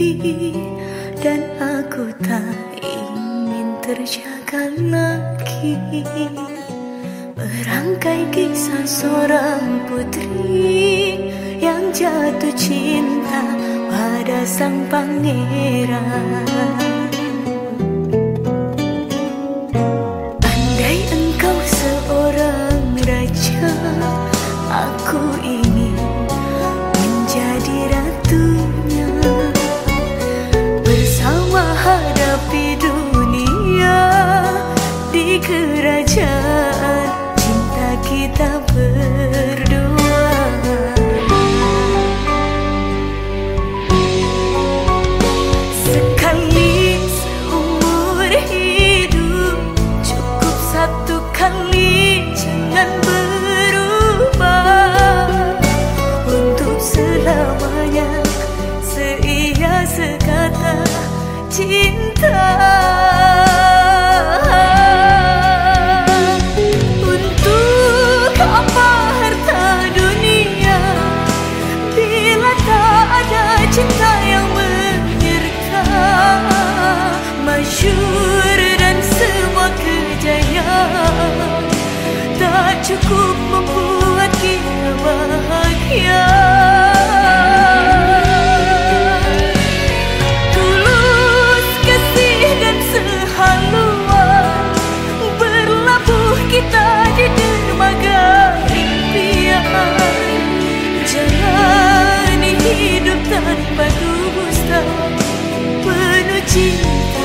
mimpi dan aku tak ingin terjaga lagi. Berangkai kisah seorang putri yang jatuh cinta pada sang pangeran. selamanya Seia sekata cinta. Chim.